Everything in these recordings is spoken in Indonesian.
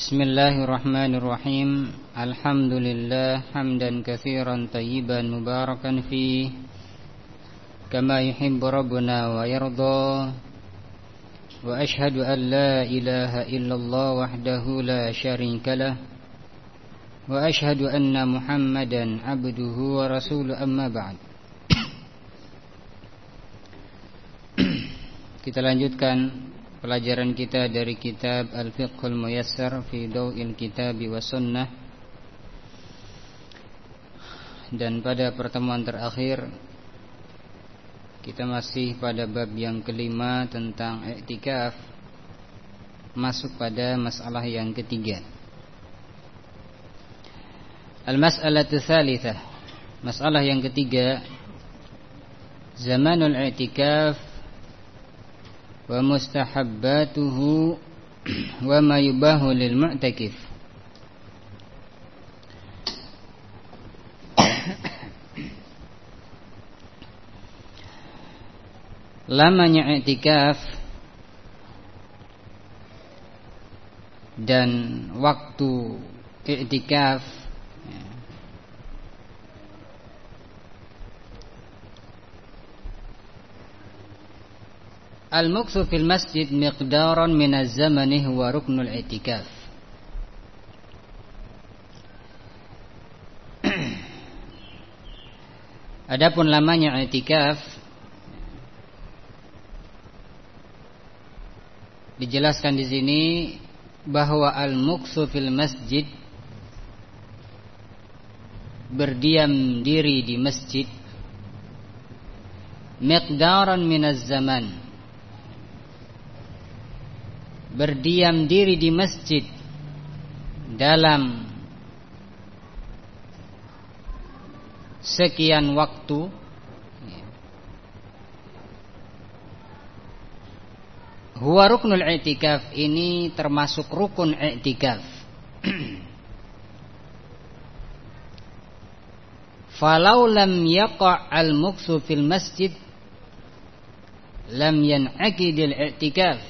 Bismillahirrahmanirrahim. Alhamdulillah Hamdan kathiran tayyiban mubarakan fi. Kama yuhibu wa yardha Wa ashadu an la ilaha illallah wahdahu la syarinkala Wa ashadu anna muhammadan abduhu wa rasulu amma Kita lanjutkan pelajaran kita dari kitab Al-Fiqhul Muyassar fi Daw'il Kitab wa Sunnah. Dan pada pertemuan terakhir kita masih pada bab yang kelima tentang iktikaf Masuk pada masalah yang ketiga. Al-mas'alatu thalithah Masalah yang ketiga Zamanul i'tikaf Ma yubahu lil mu'takif. Lamanya i'tikaf dan waktu i'tikaf Al-muqsu fil masjid miqdaran min az-zamani huwa ruknul i'tikaf. Adapun lamanya i'tikaf dijelaskan di sini bahwa al-muqsu fil masjid berdiam diri di masjid miqdaran minaz zaman berdiam diri di masjid dalam sekian waktu Huwa ruknul i'tikaf ini termasuk rukun i'tikaf. Falau lam yaqa' al-muqsu fil masjid lam yan'aqidil i'tikaf.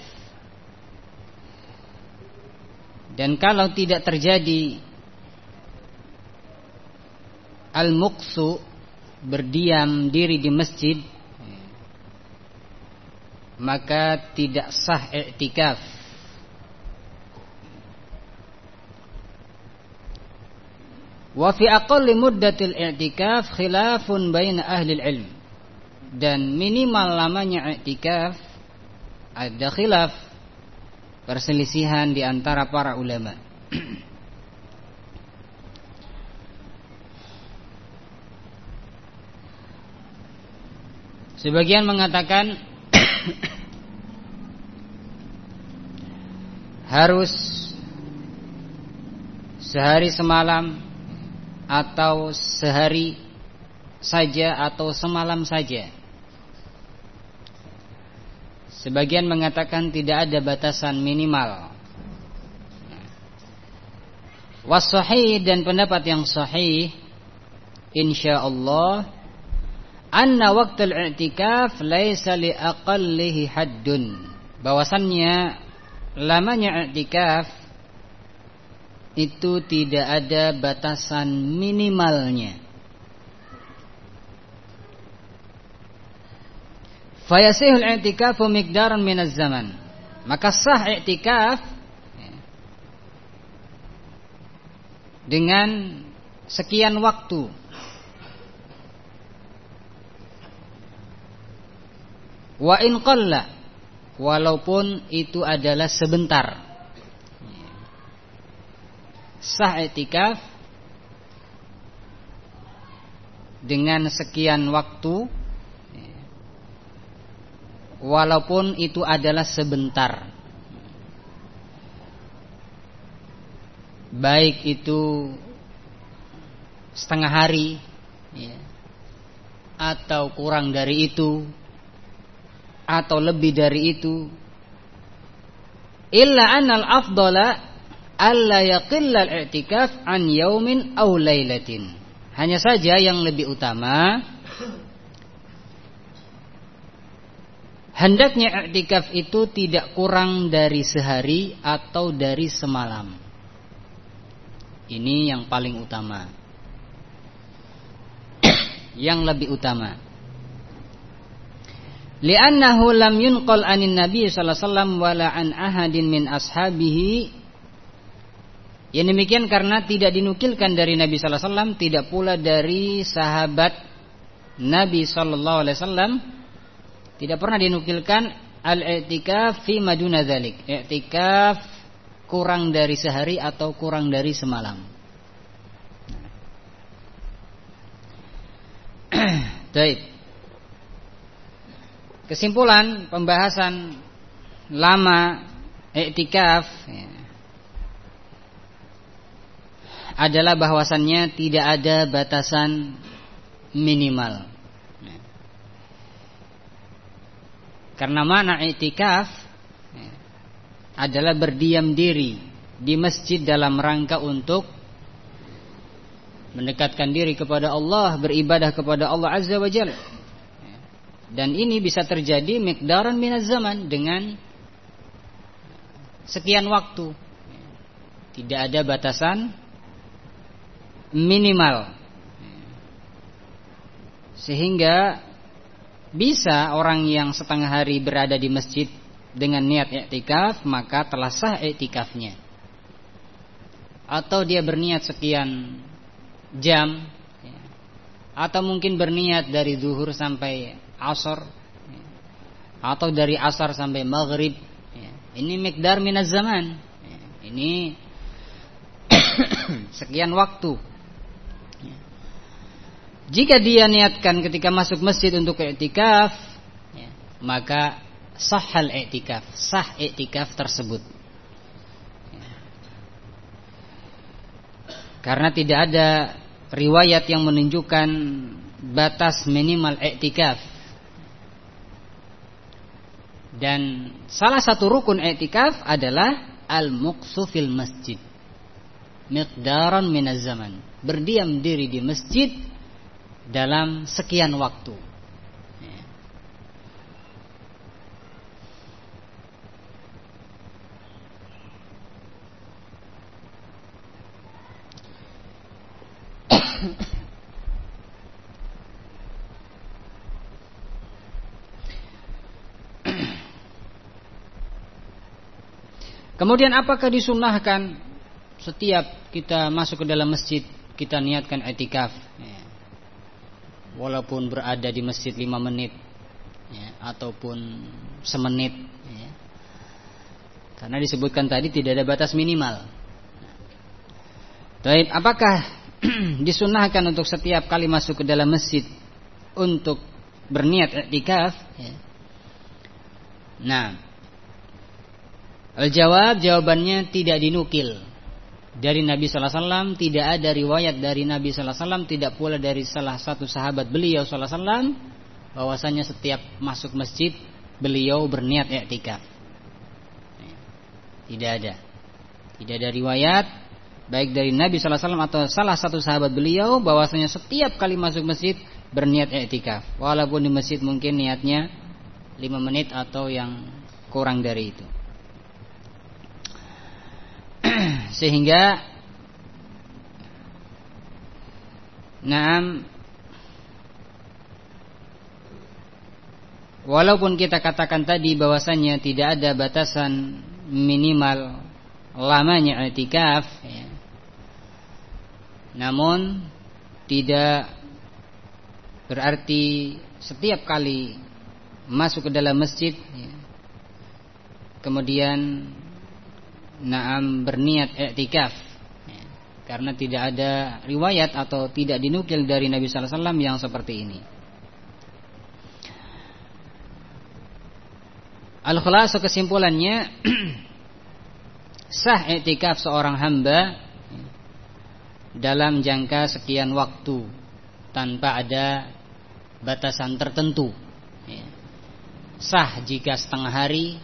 Dan kalau tidak terjadi al-muqsu berdiam diri di masjid maka tidak sah i'tikaf. Wa fi aqalli muddatil i'tikaf khilafun baina ahli ilm dan minimal lamanya i'tikaf ada khilaf perselisihan di antara para ulama Sebagian mengatakan harus sehari semalam atau sehari saja atau semalam saja. Sebagian mengatakan tidak ada batasan minimal. Wasahih dan pendapat yang sahih insyaallah anna waqtul i'tikaf laisa li aqallihi haddun bahwasannya lamanya i'tikaf itu tidak ada batasan minimalnya fayasihul i'tikafu miqdaran minaz zaman maka sah i'tikaf dengan sekian waktu Wa in qalla walaupun itu adalah sebentar. Sah etikaf dengan sekian waktu walaupun itu adalah sebentar. Baik itu setengah hari ya, atau kurang dari itu atau lebih dari itu illa anal afdala alla yaqilla al-i'tikaf an yaumin aw lailatin hanya saja yang lebih utama hendaknya i'tikaf itu tidak kurang dari sehari atau dari semalam Ini yang paling utama. yang lebih utama. Li'annahu lam yunqal anin Nabi sallallahu alaihi wasallam wala an ahadin min ashabihi yang demikian karena tidak dinukilkan dari Nabi sallallahu alaihi wasallam, tidak pula dari sahabat Nabi sallallahu alaihi wasallam tidak pernah dinukilkan al-i'tikaf fi maduna dzalik. I'tikaf kurang dari sehari atau kurang dari semalam. Baik. Kesimpulan pembahasan lama i'tikaf ya, adalah bahwasannya tidak ada batasan minimal. Karena mana itikaf adalah berdiam diri di masjid dalam rangka untuk mendekatkan diri kepada Allah, beribadah kepada Allah Azza wa Jalla. Dan ini bisa terjadi mikdaran minaz zaman dengan sekian waktu. Tidak ada batasan minimal sehingga bisa orang yang setengah hari berada di masjid dengan niat iktikaf maka telah sah iktikafnya atau dia berniat sekian jam ya. atau mungkin berniat dari zuhur sampai asar ya. atau dari asar sampai maghrib ya. ini mikdar minaz zaman ini sekian waktu jika dia niatkan ketika masuk masjid untuk i'tikaf, ya, maka sahal i'tikaf, sah i'tikaf tersebut. Ya. Karena tidak ada riwayat yang menunjukkan batas minimal i'tikaf. Dan salah satu rukun i'tikaf adalah al-muqsu fil masjid. Miqdaran minaz zaman. Berdiam diri di masjid dalam sekian waktu. Kemudian apakah disunahkan setiap kita masuk ke dalam masjid kita niatkan etikaf? Walaupun berada di masjid lima menit ya, ataupun semenit ya. karena disebutkan tadi tidak ada batas minimal Baik, apakah disunahkan untuk setiap kali masuk ke dalam masjid untuk berniat iktikaf? Ya. Nah, al-jawab jawabannya tidak dinukil dari Nabi sallallahu alaihi wasallam, tidak ada riwayat dari Nabi sallallahu alaihi wasallam, tidak pula dari salah satu sahabat beliau sallallahu alaihi wasallam bahwasanya setiap masuk masjid beliau berniat i'tikaf. Tidak ada. Tidak ada riwayat baik dari Nabi sallallahu alaihi wasallam atau salah satu sahabat beliau bahwasanya setiap kali masuk masjid berniat i'tikaf. Walaupun di masjid mungkin niatnya 5 menit atau yang kurang dari itu. Sehingga Naam Walaupun kita katakan tadi bahwasanya tidak ada batasan minimal lamanya i'tikaf ya. Namun tidak berarti setiap kali masuk ke dalam masjid ya, kemudian naam berniat i'tikaf ya, karena tidak ada riwayat atau tidak dinukil dari Nabi sallallahu alaihi wasallam yang seperti ini. Al-khulasu kesimpulannya sah i'tikaf seorang hamba dalam jangka sekian waktu tanpa ada batasan tertentu. Ya. Sah jika setengah hari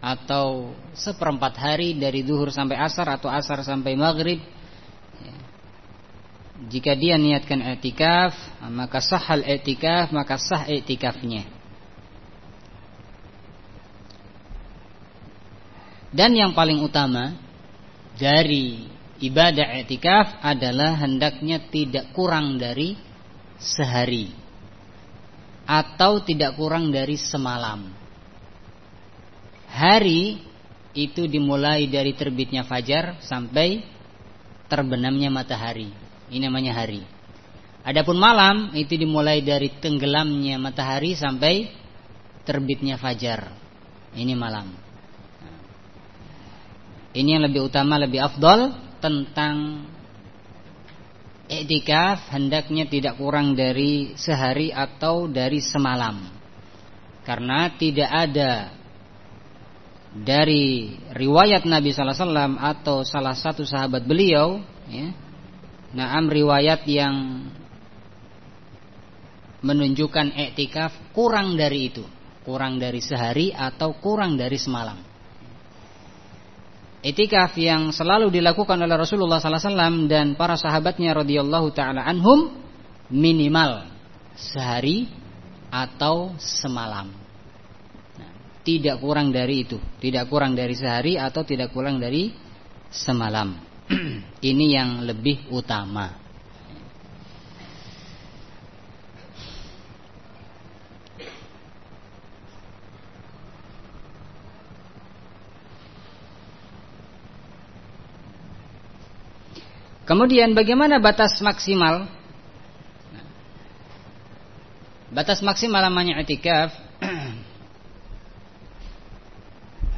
atau seperempat hari dari duhur sampai asar atau asar sampai maghrib. Jika dia niatkan etikaf maka sahal etikaf maka sah etikafnya dan yang paling utama dari ibadah i'tikaf adalah hendaknya tidak kurang dari sehari. Atau tidak kurang dari semalam. Hari itu dimulai dari terbitnya fajar sampai terbenamnya matahari. Ini namanya hari. Adapun malam itu dimulai dari tenggelamnya matahari sampai terbitnya fajar. Ini malam. Ini yang lebih utama, lebih afdol tentang Iktikaf hendaknya tidak kurang dari sehari atau dari semalam Karena tidak ada Dari riwayat Nabi SAW Atau salah satu sahabat beliau ya, Naam riwayat yang Menunjukkan iktikaf kurang dari itu Kurang dari sehari atau kurang dari semalam Itikaf yang selalu dilakukan oleh Rasulullah SAW dan para sahabatnya radhiyallahu taala anhum minimal sehari atau semalam. Tidak kurang dari itu, tidak kurang dari sehari atau tidak kurang dari semalam. Ini yang lebih utama. Kemudian bagaimana batas maksimal? Batas maksimal namanya i'tikaf.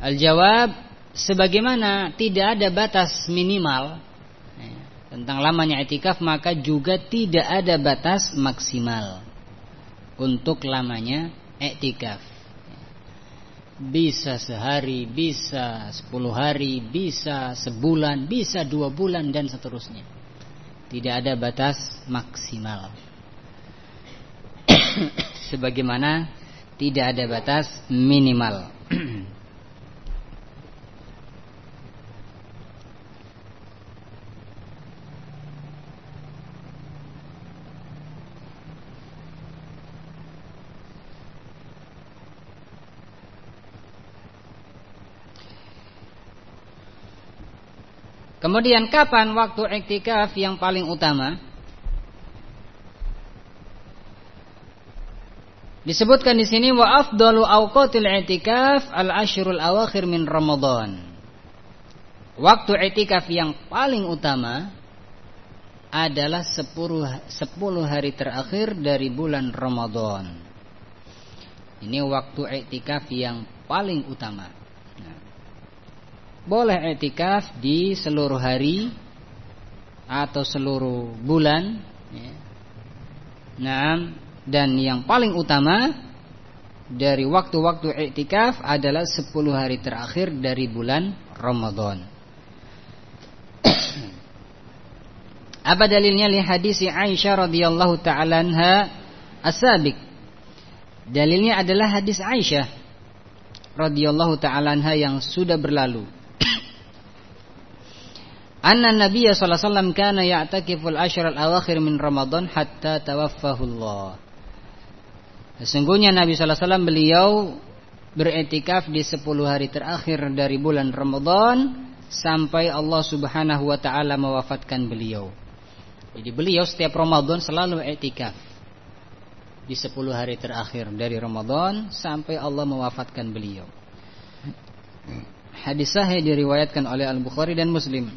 Al-jawab sebagaimana tidak ada batas minimal tentang lamanya i'tikaf maka juga tidak ada batas maksimal untuk lamanya i'tikaf bisa sehari, bisa sepuluh hari, bisa sebulan, bisa dua bulan dan seterusnya. Tidak ada batas maksimal. Sebagaimana tidak ada batas minimal. Kemudian kapan waktu iktikaf yang paling utama? Disebutkan di sini wa afdalu awqatil i'tikaf al-ashrul awakhir min Ramadan. Waktu i'tikaf yang paling utama adalah 10 10 hari terakhir dari bulan Ramadan. Ini waktu i'tikaf yang paling utama. Boleh etikaf di seluruh hari atau seluruh bulan. Ya. Nah, dan yang paling utama dari waktu-waktu etikaf adalah 10 hari terakhir dari bulan Ramadan. Apa dalilnya li hadis Aisyah radhiyallahu taala anha as-sabiq? Dalilnya adalah hadis Aisyah radhiyallahu taala anha yang sudah berlalu. Anna Nabi sallallahu alaihi wasallam kana ya'takiful al awakhir min Ramadan hatta tawaffahu Allah. Sesungguhnya Nabi sallallahu alaihi wasallam beliau beretikaf di 10 hari terakhir dari bulan Ramadan sampai Allah Subhanahu wa taala mewafatkan beliau. Jadi beliau setiap Ramadan selalu etikaf di 10 hari terakhir dari Ramadan sampai Allah mewafatkan beliau. Hadis sahih diriwayatkan oleh Al-Bukhari dan Muslim.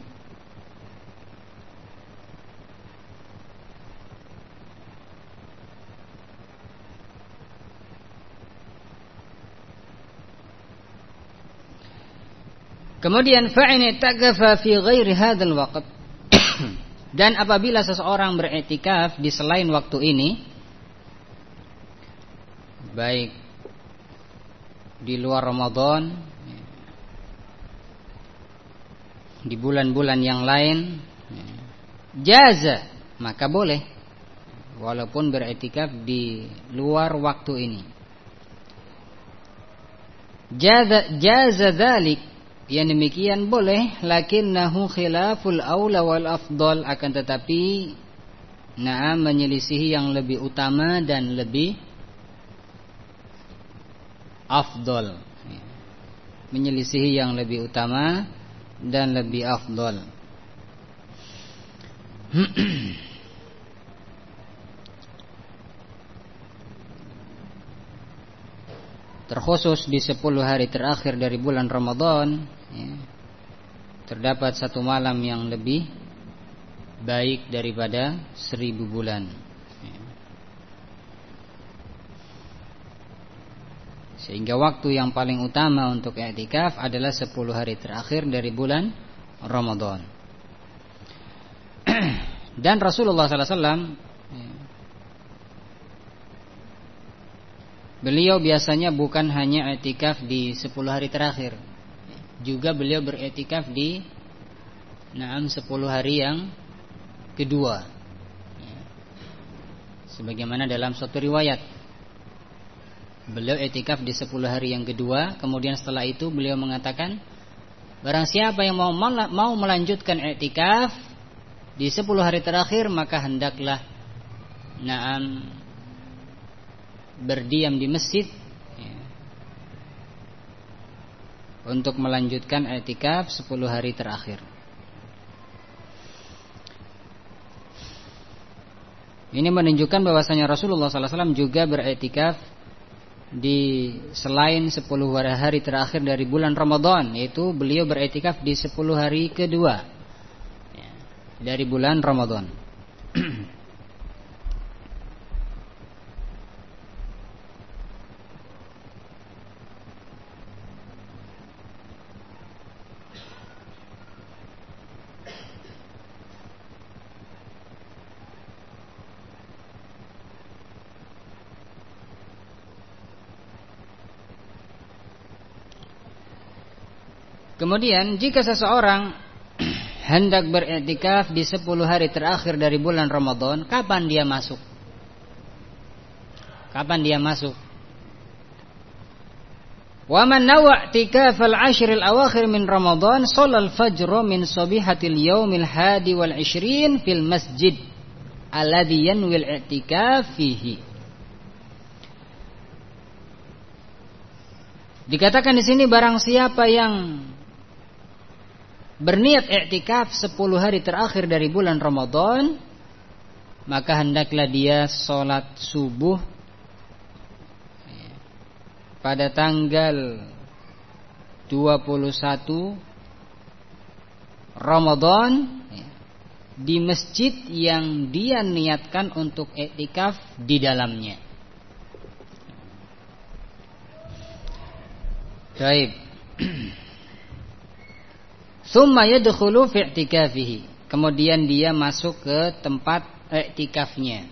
Kemudian fa'in ta'gafa fi ghairi hadzal waqt. Dan apabila seseorang beretikaf di selain waktu ini baik di luar Ramadan di bulan-bulan yang lain jaza maka boleh walaupun beretikaf di luar waktu ini jaza jaza dzalik yang demikian boleh lakinnahu khilaful aula wal afdal. Akan tetapi na'am menyelisihi yang lebih utama dan lebih afdal. Menyelisihi yang lebih utama dan lebih afdal. Terkhusus di 10 hari terakhir dari bulan Ramadan ya, Terdapat satu malam yang lebih Baik daripada seribu bulan. Ya. Sehingga waktu yang paling utama untuk i'tikaf adalah 10 hari terakhir dari bulan Ramadan. Dan Rasulullah SAW Beliau biasanya bukan hanya etikaf di 10 hari terakhir Juga beliau beretikaf di Naam 10 hari yang kedua. Sebagaimana dalam suatu riwayat. Beliau etikaf di 10 hari yang kedua. Kemudian setelah itu beliau mengatakan Barang siapa yang mau mau melanjutkan etikaf Di 10 hari terakhir Maka hendaklah Naam berdiam di masjid ya, untuk melanjutkan etikaf 10 hari terakhir. Ini menunjukkan bahwasanya Rasulullah SAW juga beretikaf di selain 10 hari terakhir dari bulan Ramadan, yaitu beliau beretikaf di 10 hari kedua ya, dari bulan Ramadan. Kemudian jika seseorang hendak beriktikaf di 10 hari terakhir dari bulan Ramadan, kapan dia masuk? Kapan dia masuk? Wa man nawa i'tikaf al-ashr al-awakhir min Ramadan shalla al-fajr min sabihatil yaumil hadi wal 20 fil masjid alladhi yanwi al-i'tikaf fihi. Dikatakan di sini barang siapa yang berniat i'tikaf 10 hari terakhir dari bulan Ramadan maka hendaklah dia sholat subuh pada tanggal 21 Ramadan di masjid yang dia niatkan untuk i'tikaf di dalamnya. Baik. Summa yadkhulu fi. Kemudian dia masuk ke tempat i'tikafnya.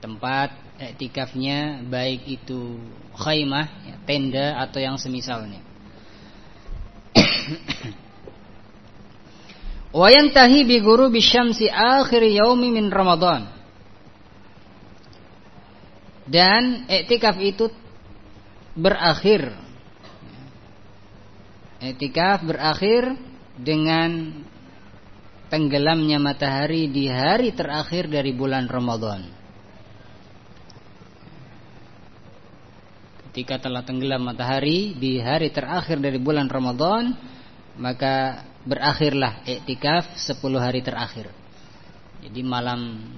Tempat i'tikafnya baik itu khaymah, ya, tenda atau yang semisalnya. Wa yantahi bi ghurubi syamsi akhir yaumi min Ramadan. Dan i'tikaf itu berakhir Etikaf berakhir dengan tenggelamnya matahari di hari terakhir dari bulan Ramadan. Ketika telah tenggelam matahari di hari terakhir dari bulan Ramadan, maka berakhirlah iktikaf 10 hari terakhir. Jadi malam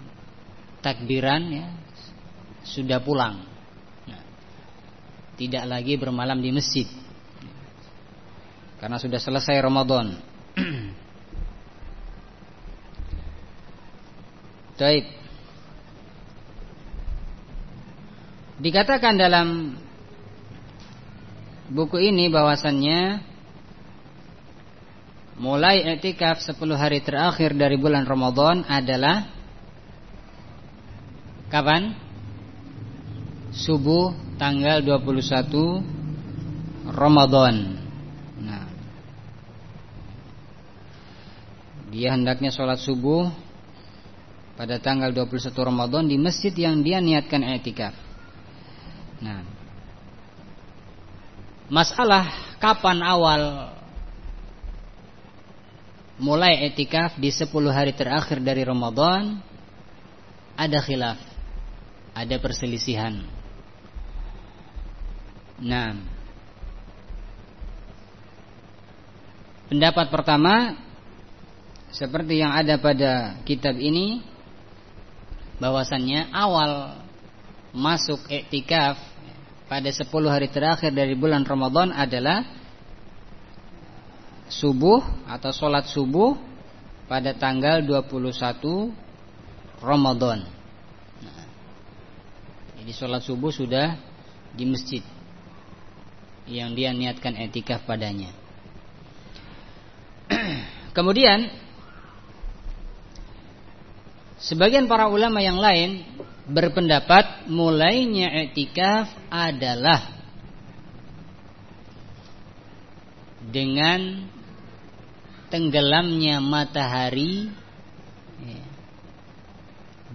takbiran ya sudah pulang. Nah, tidak lagi bermalam di masjid karena sudah selesai Ramadan. Baik. Dikatakan dalam buku ini bahwasannya mulai etikaf 10 hari terakhir dari bulan Ramadan adalah kapan? Subuh tanggal 21 Ramadan. Dia hendaknya sholat subuh pada tanggal 21 Ramadan di masjid yang dia niatkan etikaf. Nah, masalah kapan awal mulai etikaf di 10 hari terakhir dari Ramadan ada khilaf, ada perselisihan. Nah, pendapat pertama seperti yang ada pada kitab ini bahwasannya awal masuk iktikaf pada 10 hari terakhir dari bulan Ramadan adalah subuh atau sholat subuh pada tanggal 21 Ramadan. Nah, jadi sholat subuh sudah di masjid yang dia niatkan etikaf padanya. Kemudian sebagian para ulama yang lain berpendapat mulainya etikaf adalah dengan tenggelamnya matahari ya,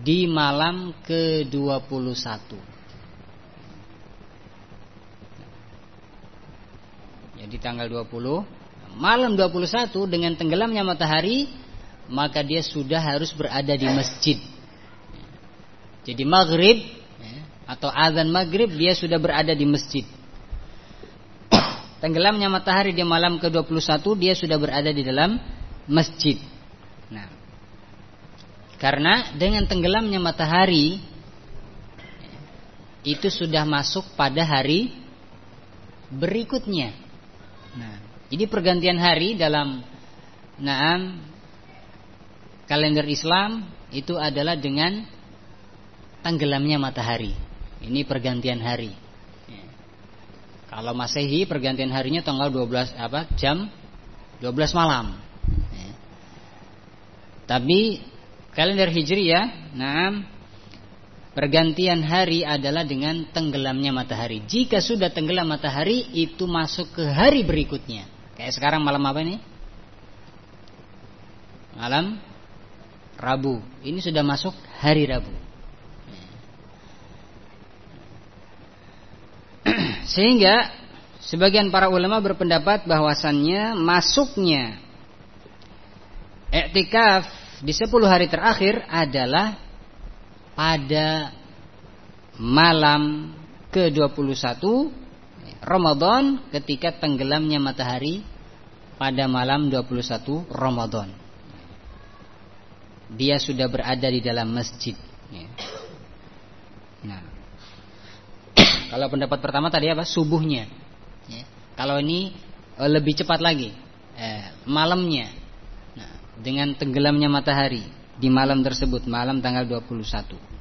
di malam ke-21. Jadi tanggal 20 malam 21 dengan tenggelamnya matahari maka dia sudah harus berada di masjid. Jadi maghrib ya, atau azan maghrib dia sudah berada di masjid. Tenggelamnya matahari di malam ke-21 dia sudah berada di dalam masjid. Nah, karena dengan tenggelamnya matahari itu sudah masuk pada hari berikutnya. Nah, jadi pergantian hari dalam naam kalender Islam itu adalah dengan tenggelamnya matahari. Ini pergantian hari. Kalau Masehi pergantian harinya tanggal 12 apa? Jam 12 malam. Ya. Tapi kalender Hijriyah, nah pergantian hari adalah dengan tenggelamnya matahari. Jika sudah tenggelam matahari itu masuk ke hari berikutnya. Kayak sekarang malam apa ini? Malam Rabu. Ini sudah masuk hari Rabu. Sehingga sebagian para ulama berpendapat bahwasannya masuknya iktikaf di 10 hari terakhir adalah pada malam ke-21 Ramadan ketika tenggelamnya matahari pada malam 21 Ramadan. Dia sudah berada di dalam masjid. Nah, kalau pendapat pertama tadi apa? Subuhnya. Ya. Kalau ini eh, lebih cepat lagi, eh, malamnya. Nah, dengan tenggelamnya matahari di malam tersebut, malam tanggal 21.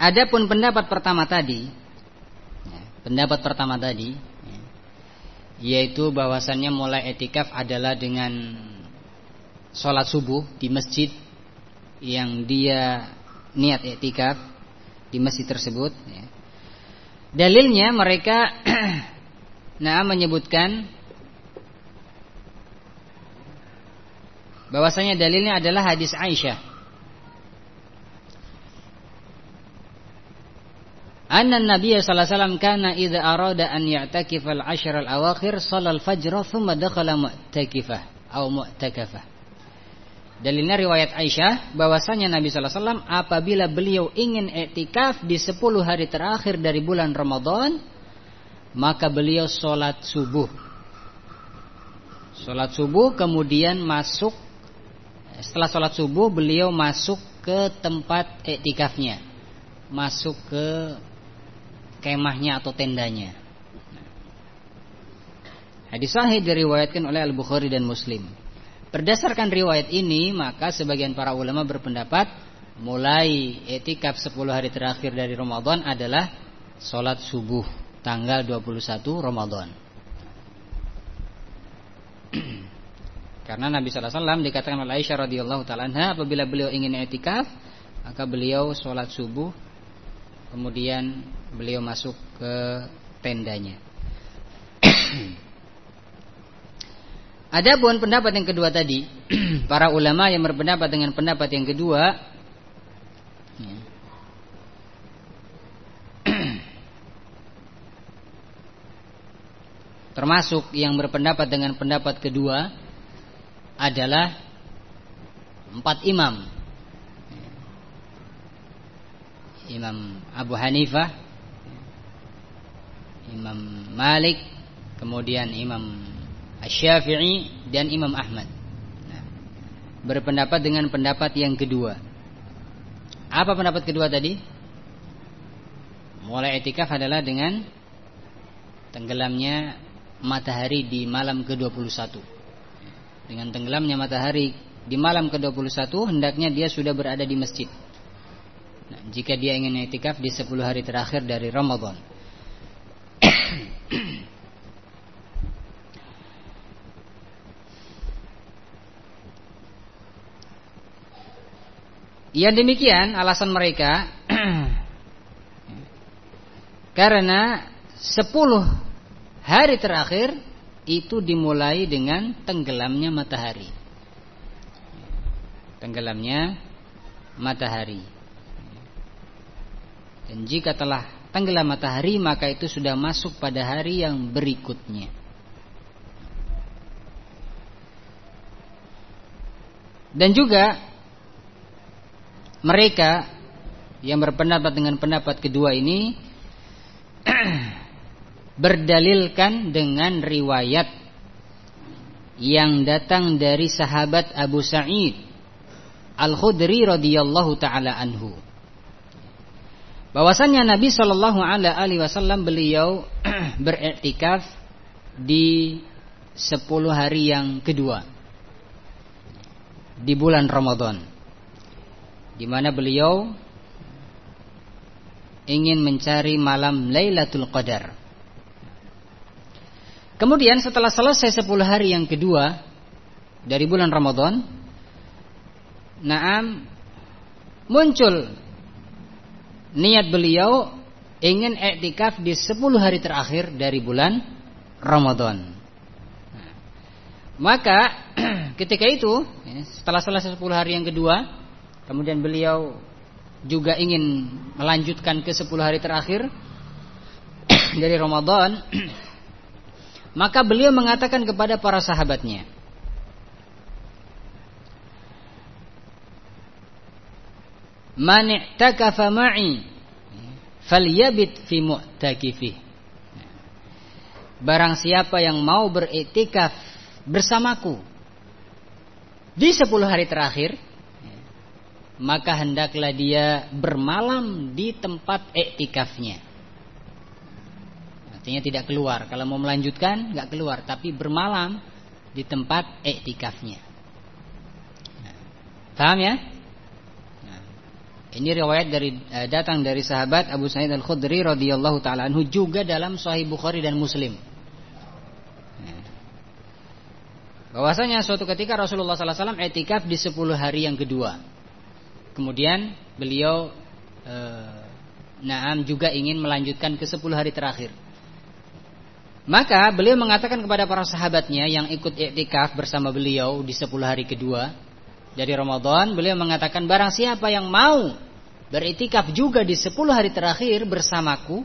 Adapun pendapat pertama tadi pendapat pertama tadi ya, yaitu bahwasannya mulai etikaf adalah dengan sholat subuh di masjid yang dia niat etikaf di masjid tersebut ya. dalilnya mereka nah menyebutkan bahwasanya dalilnya adalah hadis Aisyah Anna Nabi sallallahu alaihi wasallam kana idza arada an ya'takif al-ashr al-awakhir shalal fajr thumma dakhala mu'takifah atau mu'takafah. Dalilnya riwayat Aisyah bahwasanya Nabi sallallahu alaihi wasallam apabila beliau ingin i'tikaf di 10 hari terakhir dari bulan Ramadan maka beliau sholat subuh. Sholat subuh kemudian masuk setelah sholat subuh beliau masuk ke tempat iktikafnya. Masuk ke kemahnya atau tendanya. Hadis sahih diriwayatkan oleh Al-Bukhari dan Muslim. Berdasarkan riwayat ini, maka sebagian para ulama berpendapat mulai etikaf 10 hari terakhir dari Ramadan adalah sholat subuh tanggal 21 Ramadan. Karena Nabi sallallahu alaihi wasallam dikatakan oleh Aisyah radhiyallahu taala apabila beliau ingin etikaf, maka beliau sholat subuh Kemudian beliau masuk ke tendanya. Adapun pendapat yang kedua tadi, para ulama yang berpendapat dengan pendapat yang kedua, ya. termasuk yang berpendapat dengan pendapat kedua adalah empat imam. Imam Abu Hanifah, Imam Malik, kemudian Imam Asy-Syafi'i dan Imam Ahmad. Nah, berpendapat dengan pendapat yang kedua. Apa pendapat kedua tadi? Mulai etikaf adalah dengan tenggelamnya matahari di malam ke-21. Dengan tenggelamnya matahari di malam ke-21 hendaknya dia sudah berada di masjid. Nah, jika dia ingin etikaf di 10 hari terakhir dari Ramadan. Ya demikian alasan mereka. Karena sepuluh hari terakhir Itu dimulai dengan tenggelamnya matahari. Tenggelamnya matahari Dan jika telah tenggelam matahari Maka itu sudah masuk pada hari yang berikutnya Dan juga mereka yang berpendapat dengan pendapat kedua ini berdalilkan dengan riwayat yang datang dari sahabat Abu Sa'id Al-Khudri radhiyallahu taala anhu. Bahwasanya Nabi Shallallahu alaihi wasallam beliau beriktikaf di 10 hari yang kedua di bulan Ramadan di mana beliau ingin mencari malam Lailatul Qadar. Kemudian setelah selesai 10 hari yang kedua dari bulan Ramadan, Naam muncul niat beliau ingin iktikaf di 10 hari terakhir dari bulan Ramadan. Maka ketika itu ya, setelah selesai 10 hari yang kedua Kemudian beliau juga ingin melanjutkan ke 10 hari terakhir dari Ramadan. Maka beliau mengatakan kepada para sahabatnya, Man i'takafa ma'i falyabit fi mu'takifih. Barang siapa yang mau beriktikaf bersamaku di 10 hari terakhir maka hendaklah dia bermalam di tempat iktikafnya. Artinya tidak keluar. Kalau mau melanjutkan nggak keluar, tapi bermalam di tempat iktikafnya. Nah, paham ya? Ini riwayat dari eh, datang dari sahabat Abu Sa'id Al Khudri radhiyallahu taala anhu juga dalam Sahih Bukhari dan Muslim. Nah, bahwasanya suatu ketika Rasulullah SAW etikaf di 10 hari yang kedua Kemudian beliau e, Naam juga ingin melanjutkan ke 10 hari terakhir. Maka beliau mengatakan kepada para sahabatnya yang ikut iktikaf bersama beliau di 10 hari kedua dari Ramadan, beliau mengatakan barang siapa yang mau beriktikaf juga di 10 hari terakhir bersamaku,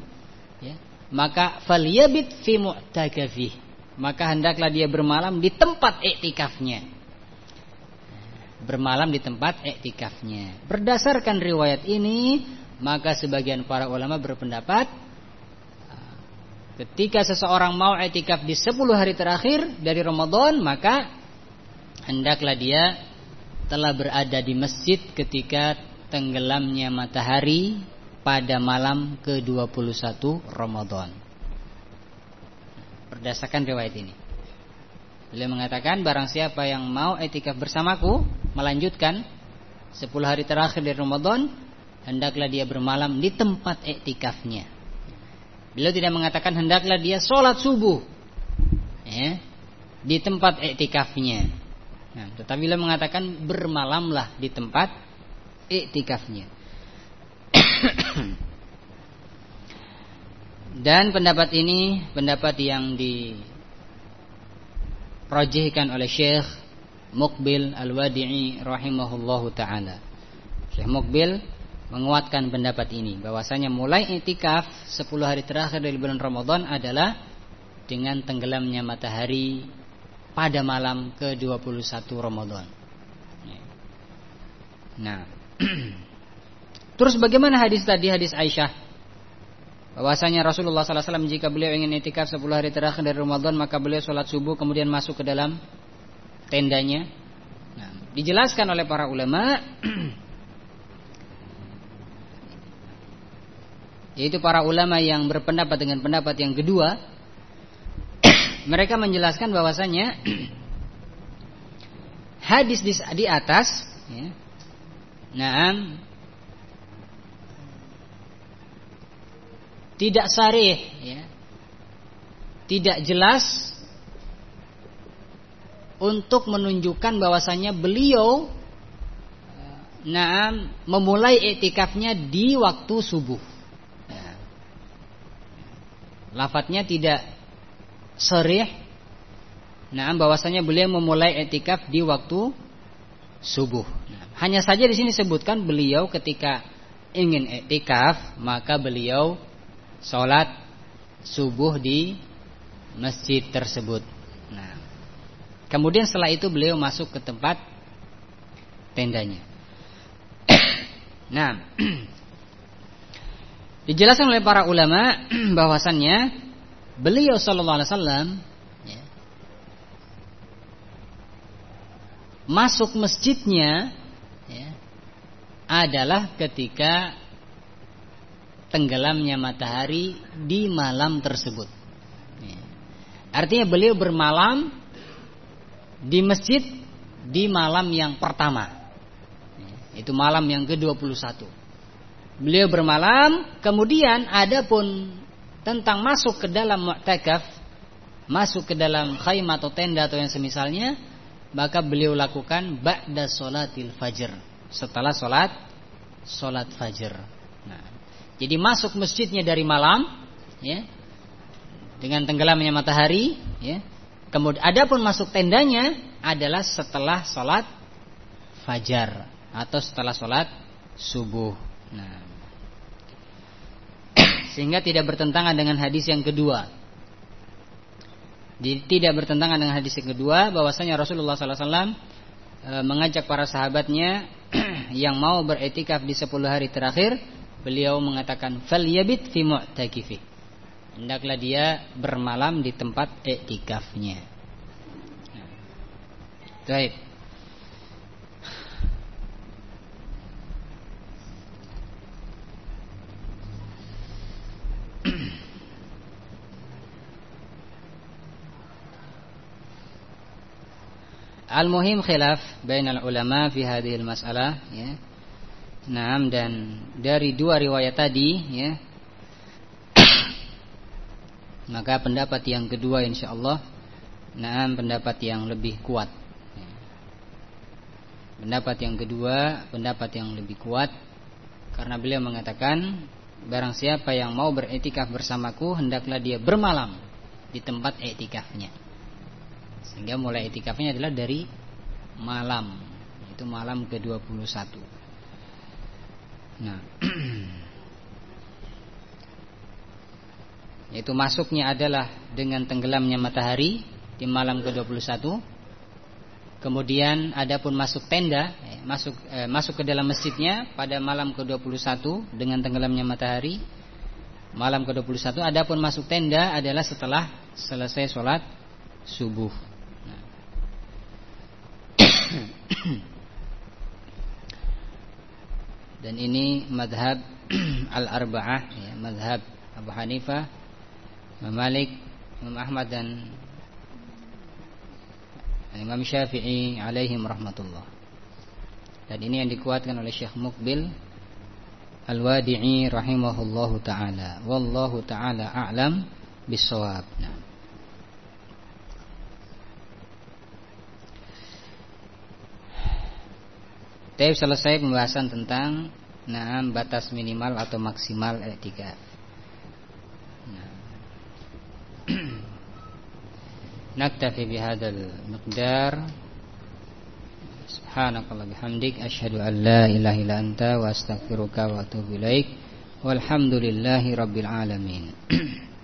ya, maka falyabit fi mu'takafih. Maka hendaklah dia bermalam di tempat iktikafnya bermalam di tempat iktikafnya. Berdasarkan riwayat ini, maka sebagian para ulama berpendapat ketika seseorang mau iktikaf di 10 hari terakhir dari Ramadan, maka hendaklah dia telah berada di masjid ketika tenggelamnya matahari pada malam ke-21 Ramadan. Berdasarkan riwayat ini. Beliau mengatakan barang siapa yang mau etikaf bersamaku melanjutkan 10 hari terakhir dari Ramadan hendaklah dia bermalam di tempat etikafnya. Beliau tidak mengatakan hendaklah dia sholat subuh ya, di tempat etikafnya. Nah, tetapi beliau mengatakan bermalamlah di tempat etikafnya. Dan pendapat ini pendapat yang di rajihkan oleh Syekh Mukbil Al-Wadi'i rahimahullahu taala. Syekh Mukbil menguatkan pendapat ini bahwasanya mulai itikaf 10 hari terakhir dari bulan Ramadan adalah dengan tenggelamnya matahari pada malam ke-21 Ramadan. Nah, terus bagaimana hadis tadi hadis Aisyah? Bahwasanya Rasulullah SAW jika beliau ingin itikaf 10 hari terakhir dari Ramadan maka beliau sholat subuh kemudian masuk ke dalam tendanya. Nah, dijelaskan oleh para ulama yaitu para ulama yang berpendapat dengan pendapat yang kedua mereka menjelaskan bahwasanya hadis di, di atas ya, nah tidak sarih ya, tidak jelas untuk menunjukkan bahwasanya beliau nah memulai etikafnya di waktu subuh. Lafadznya tidak serih. Nah, bahwasanya beliau memulai etikaf di waktu subuh. Hanya saja di sini sebutkan beliau ketika ingin etikaf maka beliau sholat subuh di masjid tersebut. Nah, kemudian setelah itu beliau masuk ke tempat tendanya. nah, Dijelaskan oleh para ulama bahwasannya beliau sallallahu alaihi wasallam ya, masuk masjidnya ya, adalah ketika tenggelamnya matahari di malam tersebut. Ya. Artinya beliau bermalam di masjid di malam yang pertama. Ya, itu malam yang ke-21. Beliau bermalam, kemudian ada pun tentang masuk ke dalam mu'takaf, masuk ke dalam khaymah atau tenda atau yang semisalnya, maka beliau lakukan ba'da salatil fajr, setelah salat salat fajr. Nah, jadi masuk masjidnya dari malam, ya, dengan tenggelamnya matahari, ya. Kemudian adapun masuk tendanya adalah setelah salat fajar atau setelah salat subuh. Nah, sehingga tidak bertentangan dengan hadis yang kedua. Tidak bertentangan dengan hadis yang kedua bahwasanya Rasulullah SAW e, mengajak para sahabatnya yang mau beretikaf di 10 hari terakhir, beliau mengatakan falyabit fi mu'takifi. Hendaklah dia bermalam di tempat etikafnya. Baik. Al-muhim khilaf bainal ulama fi hadhil masalah ya. Naam dan dari dua riwayat tadi ya. Maka pendapat yang kedua insyaallah naam pendapat yang lebih kuat. Ya. Pendapat yang kedua pendapat yang lebih kuat karena beliau mengatakan barang siapa yang mau beretikaf bersamaku hendaklah dia bermalam di tempat etikafnya. Sehingga mulai itikafnya adalah dari malam Itu malam ke-21. Nah Yaitu masuknya adalah dengan tenggelamnya matahari Di malam ke-21. Kemudian adapun masuk tenda eh, masuk eh, masuk ke dalam masjidnya pada malam ke-21 dengan tenggelamnya matahari. Malam ke-21 adapun masuk tenda adalah setelah selesai sholat subuh Dan ini madhab al-arba'ah ya, Madhab Abu Hanifah Malik Imam Ahmad dan Imam Syafi'i alaihim rahmatullah. Dan ini yang dikuatkan oleh Syekh Mukbil Al-Wadi'i rahimahullahu ta'ala. Wallahu ta'ala a'lam bisawab Nah Tapi selesai pembahasan tentang nah, batas minimal atau maksimal. Nah. Naktafi bihadzal miqdar. Subhanakallah bihamdik asyhadu an la ilaha illa anta wa astaghfiruka wa atubu ilaik. Walhamdulillahi rabbil alamin.